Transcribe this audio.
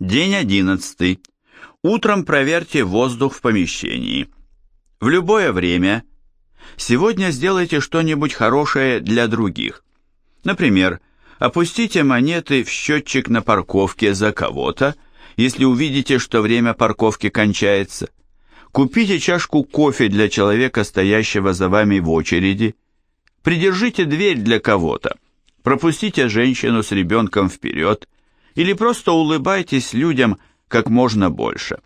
День 11. Утром проверьте воздух в помещении. В любое время. Сегодня сделайте что-нибудь хорошее для других. Например, опустите монеты в счетчик на парковке за кого-то, если увидите, что время парковки кончается. Купите чашку кофе для человека, стоящего за вами в очереди. Придержите дверь для кого-то. Пропустите женщину с ребенком вперед или просто улыбайтесь людям как можно больше.